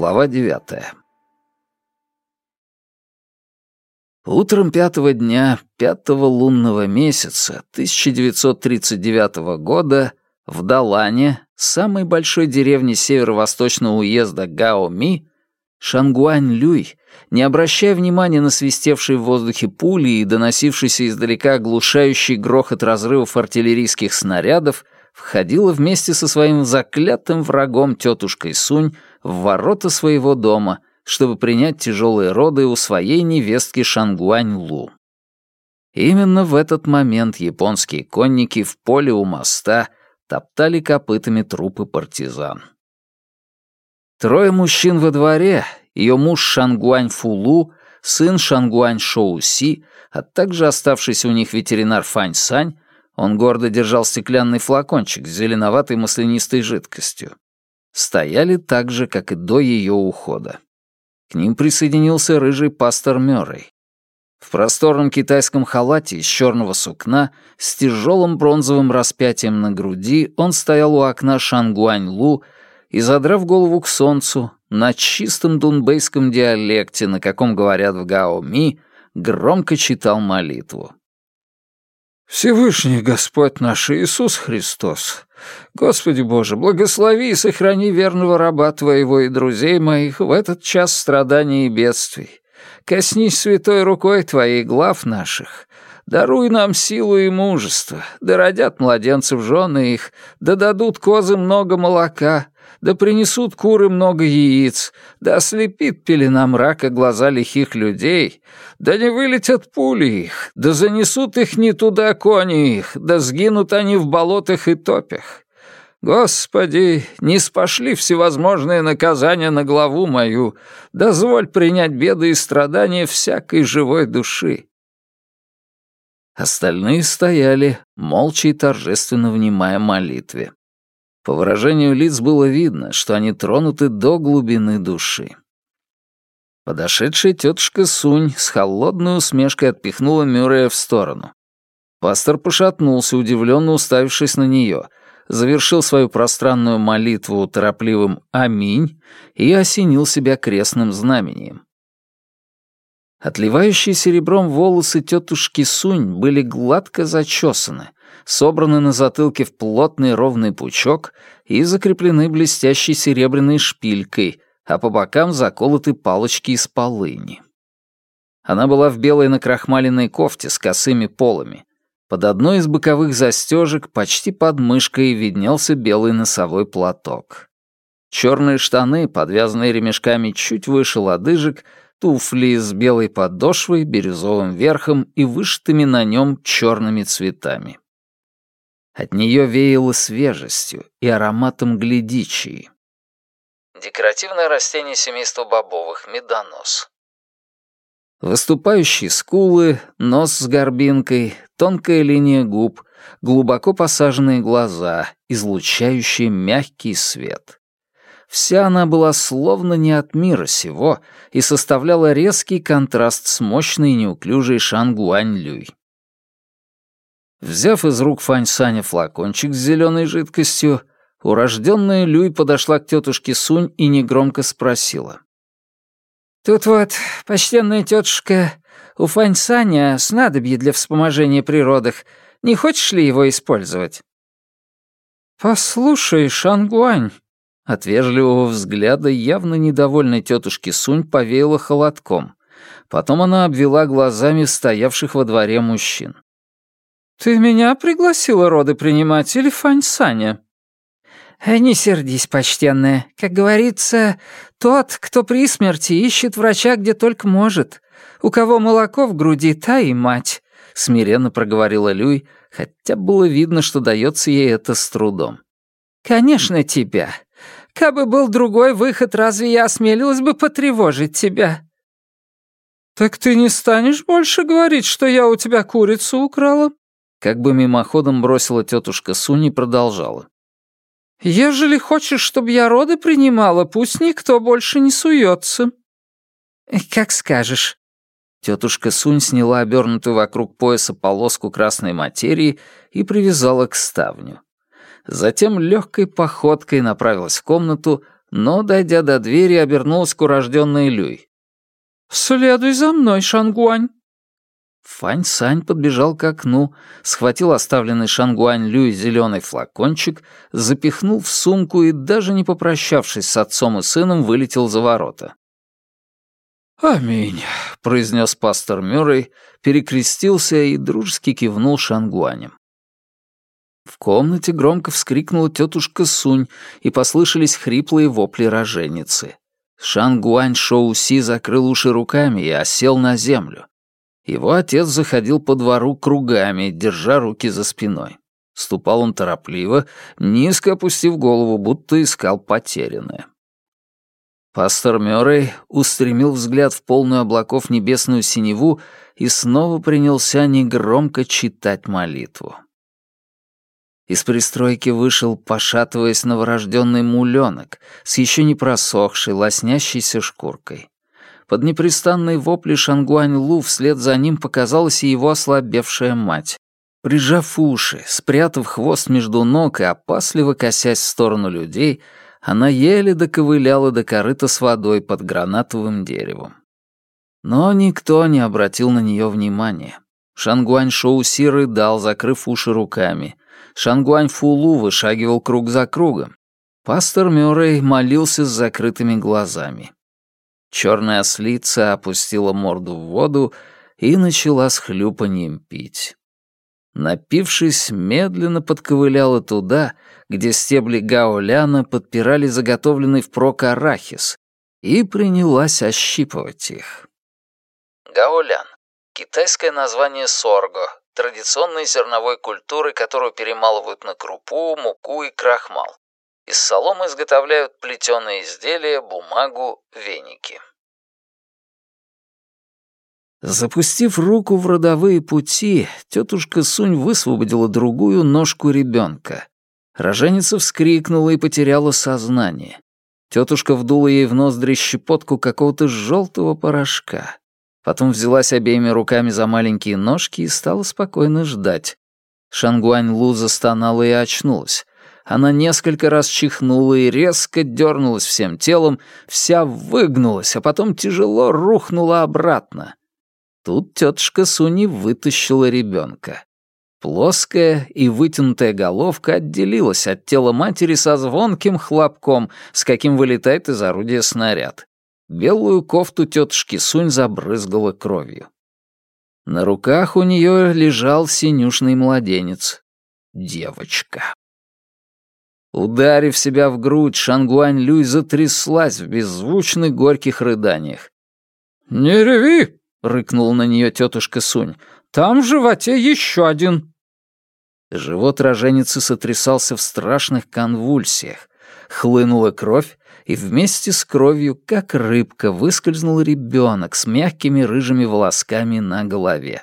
Глава девятая. Утром пятого дня пятого лунного месяца 1939 года в Далане, самой большой деревне северо-восточного уезда Гаоми, Шангуань Люй, не обращая внимания на свистевшие в воздухе пули и доносившийся издалека оглушающий грохот разрывов артиллерийских снарядов, входила вместе со своим заклятым врагом тетушкой Сунь в ворота своего дома, чтобы принять тяжелые роды у своей невестки Шангуань Лу. Именно в этот момент японские конники в поле у моста топтали копытами трупы партизан. Трое мужчин во дворе, ее муж Шангуань Фулу, сын Шангуань Шоуси, а также оставшийся у них ветеринар Фань Сань, он гордо держал стеклянный флакончик с зеленоватой маслянистой жидкостью. Стояли так же, как и до ее ухода. К ним присоединился рыжий пастор Мёррей. В просторном китайском халате из черного сукна с тяжелым бронзовым распятием на груди он стоял у окна Шангуань-Лу и, задрав голову к солнцу, на чистом дунбейском диалекте, на каком говорят в Гаоми, громко читал молитву. Всевышний Господь наш Иисус Христос, Господи Боже, благослови и сохрани верного раба Твоего и друзей моих в этот час страданий и бедствий. Коснись святой рукой Твоей глав наших, даруй нам силу и мужество, да родят младенцев жены их, да дадут козы много молока, да принесут куры много яиц, да ослепит пелена мрака глаза лихих людей, да не вылетят пули их, да занесут их не туда кони их, да сгинут они в болотах и топях. Господи, не спошли всевозможные наказания на главу мою, дозволь принять беды и страдания всякой живой души. Остальные стояли, молча и торжественно внимая молитве. По выражению лиц было видно, что они тронуты до глубины души. Подошедшая тетушка Сунь с холодной усмешкой отпихнула Мюррея в сторону. Пастор пошатнулся, удивленно уставившись на нее, завершил свою пространную молитву торопливым «Аминь» и осенил себя крестным знамением. Отливающие серебром волосы тетушки Сунь были гладко зачесаны, собраны на затылке в плотный ровный пучок и закреплены блестящей серебряной шпилькой, а по бокам заколоты палочки из полыни. Она была в белой накрахмаленной кофте с косыми полами. Под одной из боковых застежек почти под мышкой виднелся белый носовой платок. Черные штаны, подвязанные ремешками чуть выше лодыжек, туфли с белой подошвой, бирюзовым верхом и вышитыми на нем черными цветами. От нее веяло свежестью и ароматом глядичии. Декоративное растение семейства бобовых, медонос. Выступающие скулы, нос с горбинкой, тонкая линия губ, глубоко посаженные глаза, излучающие мягкий свет. Вся она была словно не от мира сего и составляла резкий контраст с мощной и неуклюжей Шангуань-Люй. Взяв из рук Фань Саня флакончик с зеленой жидкостью, урожденная Люй подошла к тетушке Сунь и негромко спросила. «Тут вот, почтенная тетушка, у Фань Саня снадобье для вспоможения при. Не хочешь ли его использовать?» «Послушай, Шангуань», — от вежливого взгляда явно недовольной тетушки Сунь повеяла холодком. Потом она обвела глазами стоявших во дворе мужчин. «Ты меня пригласила роды принимать или Фань Саня?» э, «Не сердись, почтенная. Как говорится, тот, кто при смерти, ищет врача где только может. У кого молоко в груди, та и мать», — смиренно проговорила Люй, хотя было видно, что дается ей это с трудом. «Конечно, тебя. Кабы был другой выход, разве я осмелилась бы потревожить тебя?» «Так ты не станешь больше говорить, что я у тебя курицу украла?» Как бы мимоходом бросила тетушка Суни и продолжала. «Ежели хочешь, чтобы я роды принимала, пусть никто больше не суется». «Как скажешь». Тетушка Сунь сняла обернутую вокруг пояса полоску красной материи и привязала к ставню. Затем легкой походкой направилась в комнату, но, дойдя до двери, обернулась к урожденной Люй. «Следуй за мной, Шангуань!» Фань Сань подбежал к окну, схватил оставленный Шангуань Люй зеленый флакончик, запихнул в сумку и, даже не попрощавшись с отцом и сыном, вылетел за ворота. «Аминь», — произнес пастор Мюррей, перекрестился и дружески кивнул Шангуанем. В комнате громко вскрикнула тетушка Сунь, и послышались хриплые вопли роженицы. Шангуань Шоу-Си закрыл уши руками и осел на землю. Его отец заходил по двору кругами, держа руки за спиной. Ступал он торопливо, низко опустив голову, будто искал потерянное. Пастор Мёррей устремил взгляд в полную облаков небесную синеву и снова принялся негромко читать молитву. Из пристройки вышел, пошатываясь новорожденный муленок с еще не просохшей, лоснящейся шкуркой. Под непрестанные вопли Шангуань Лу вслед за ним показалась и его ослабевшая мать. Прижав уши, спрятав хвост между ног и опасливо косясь в сторону людей, она еле доковыляла до корыта с водой под гранатовым деревом. Но никто не обратил на нее внимания. Шангуань Шоу Си рыдал, закрыв уши руками. Шангуань Фулу вышагивал круг за кругом. Пастор Мюррей молился с закрытыми глазами. Черная ослица опустила морду в воду и начала с хлюпаньем пить. Напившись, медленно подковыляла туда, где стебли гаоляна подпирали заготовленный впрок арахис, и принялась ощипывать их. Гаолян — китайское название сорго, традиционной зерновой культуры, которую перемалывают на крупу, муку и крахмал. Из соломы изготовляют плетеные изделия, бумагу, веники. Запустив руку в родовые пути, тетушка Сунь высвободила другую ножку ребенка. Роженица вскрикнула и потеряла сознание. Тетушка вдула ей в ноздри щепотку какого-то желтого порошка. Потом взялась обеими руками за маленькие ножки и стала спокойно ждать. Шангуань Лу застонала и очнулась. Она несколько раз чихнула и резко дернулась всем телом, вся выгнулась, а потом тяжело рухнула обратно. Тут тетушка Суни вытащила ребенка. Плоская и вытянутая головка отделилась от тела матери со звонким хлопком, с каким вылетает из орудия снаряд. Белую кофту тетушки Сунь забрызгала кровью. На руках у нее лежал синюшный младенец. Девочка. Ударив себя в грудь, Шангуань Люй затряслась в беззвучных горьких рыданиях. «Не реви!» — рыкнула на нее тетушка Сунь. «Там в животе еще один». Живот роженицы сотрясался в страшных конвульсиях. Хлынула кровь, и вместе с кровью, как рыбка, выскользнул ребенок с мягкими рыжими волосками на голове.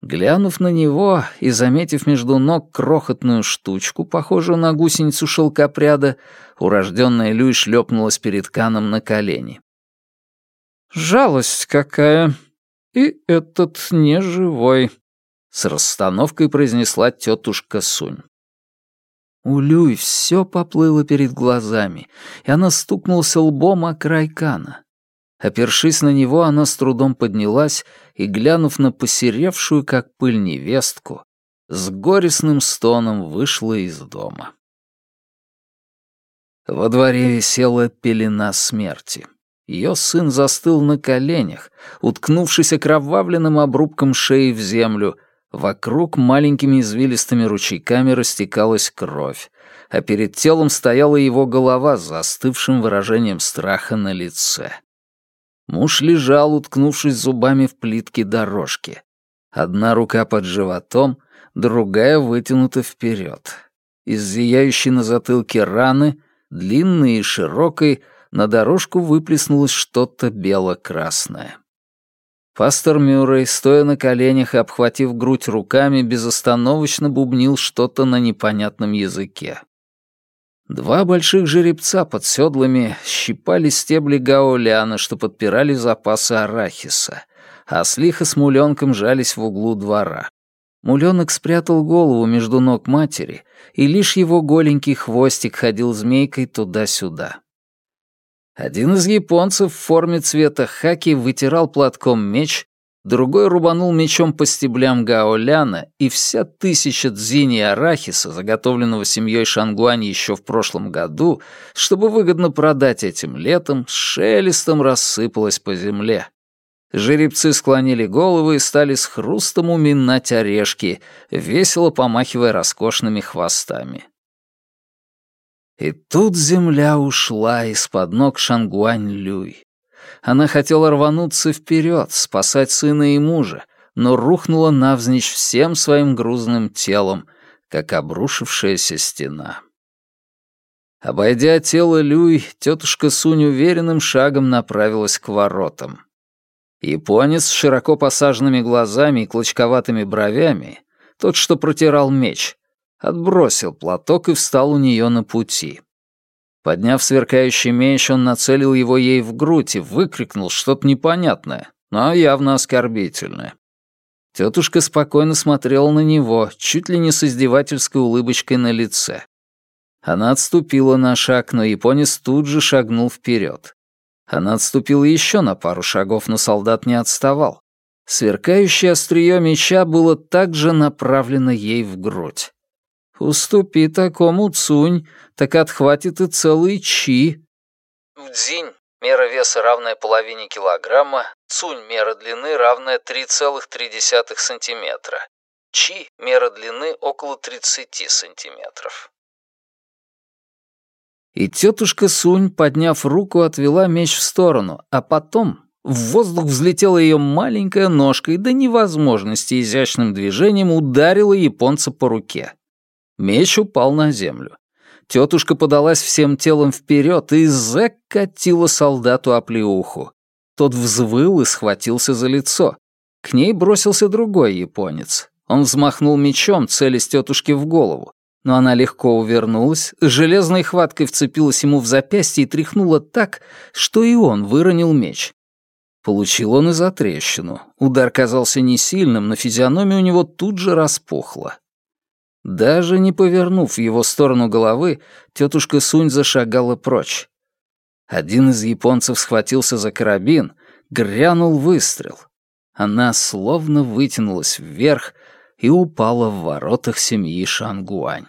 Глянув на него и заметив между ног крохотную штучку, похожую на гусеницу шелкопряда, урожденная Люй шлепнулась перед Каном на колени. «Жалость какая! И этот не живой!» — с расстановкой произнесла тетушка Сунь. У Люй все поплыло перед глазами, и она стукнулась лбом о край кана. Опершись на него, она с трудом поднялась и, глянув на посеревшую, как пыль, невестку, с горестным стоном вышла из дома. Во дворе висела пелена смерти. Ее сын застыл на коленях, уткнувшись окровавленным обрубком шеи в землю. Вокруг маленькими извилистыми ручейками растекалась кровь, а перед телом стояла его голова с застывшим выражением страха на лице. Муж лежал, уткнувшись зубами в плитки дорожки. Одна рука под животом, другая вытянута вперед. Из зияющей на затылке раны, длинной и широкой, на дорожку выплеснулось что-то бело-красное. Пастор Мюррей, стоя на коленях и обхватив грудь руками, безостановочно бубнил что-то на непонятном языке. Два больших жеребца под седлами щипали стебли гаоляна, что подпирали запасы арахиса, а слиха с муленком жались в углу двора. Муленок спрятал голову между ног матери, и лишь его голенький хвостик ходил змейкой туда-сюда. Один из японцев в форме цвета хаки вытирал платком меч, другой рубанул мечом по стеблям гаоляна, и вся тысяча дзини арахиса, заготовленного семьей Шангуань еще в прошлом году, чтобы выгодно продать этим летом, с шелестом рассыпалась по земле. Жеребцы склонили головы и стали с хрустом уминать орешки, весело помахивая роскошными хвостами. И тут земля ушла из-под ног Шангуань-Люй. Она хотела рвануться вперед, спасать сына и мужа, но рухнула навзничь всем своим грузным телом, как обрушившаяся стена. Обойдя тело Люй, тетушка Сунь уверенным шагом направилась к воротам. Японец с широко посаженными глазами и клочковатыми бровями, тот, что протирал меч, отбросил платок и встал у нее на пути. Подняв сверкающий меч, он нацелил его ей в грудь и выкрикнул что-то непонятное, но явно оскорбительное. Тетушка спокойно смотрела на него, чуть ли не с издевательской улыбочкой на лице. Она отступила на шаг, но японец тут же шагнул вперед. Она отступила еще на пару шагов, но солдат не отставал. Сверкающее острие меча было также направлено ей в грудь. «Уступи такому цунь, так отхватит и целый чи». В дзинь мера веса равная половине килограмма, цунь мера длины равная 3,3 сантиметра. Чи мера длины около 30 сантиметров. И тетушка Сунь, подняв руку, отвела меч в сторону, а потом в воздух взлетела ее маленькая ножка и до невозможности изящным движением ударила японца по руке. Меч упал на землю. Тетушка подалась всем телом вперед и закатила солдату оплеуху. Тот взвыл и схватился за лицо. К ней бросился другой японец. Он взмахнул мечом, целясь тетушке в голову но она легко увернулась, железной хваткой вцепилась ему в запястье и тряхнула так, что и он выронил меч. Получил он и за трещину. Удар казался не сильным, но физиономия у него тут же распухла. Даже не повернув в его сторону головы, тетушка Сунь зашагала прочь. Один из японцев схватился за карабин, грянул выстрел. Она словно вытянулась вверх и упала в воротах семьи Шангуань.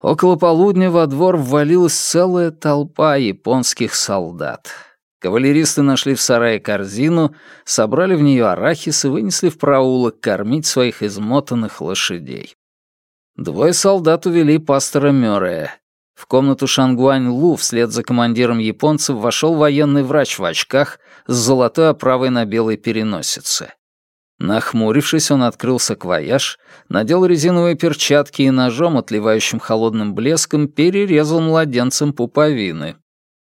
Около полудня во двор ввалилась целая толпа японских солдат. Кавалеристы нашли в сарае корзину, собрали в нее арахис и вынесли в проулок кормить своих измотанных лошадей. Двое солдат увели пастора Мёррея. В комнату Шангуань Лу вслед за командиром японцев вошел военный врач в очках с золотой оправой на белой переносице. Нахмурившись, он открыл саквояж, надел резиновые перчатки и ножом, отливающим холодным блеском, перерезал младенцем пуповины.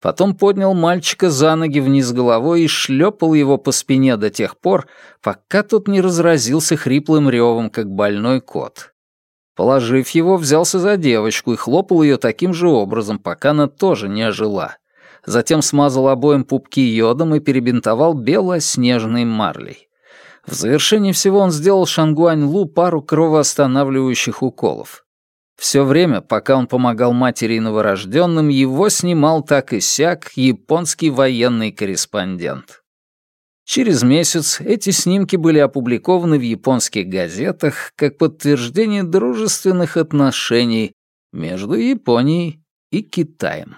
Потом поднял мальчика за ноги вниз головой и шлепал его по спине до тех пор, пока тот не разразился хриплым ревом, как больной кот. Положив его, взялся за девочку и хлопал ее таким же образом, пока она тоже не ожила. Затем смазал обоим пупки йодом и перебинтовал белоснежной марлей. В завершении всего он сделал Шангуань Лу пару кровоостанавливающих уколов. Все время, пока он помогал матери и новорожденным, его снимал так и сяк японский военный корреспондент. Через месяц эти снимки были опубликованы в японских газетах как подтверждение дружественных отношений между Японией и Китаем.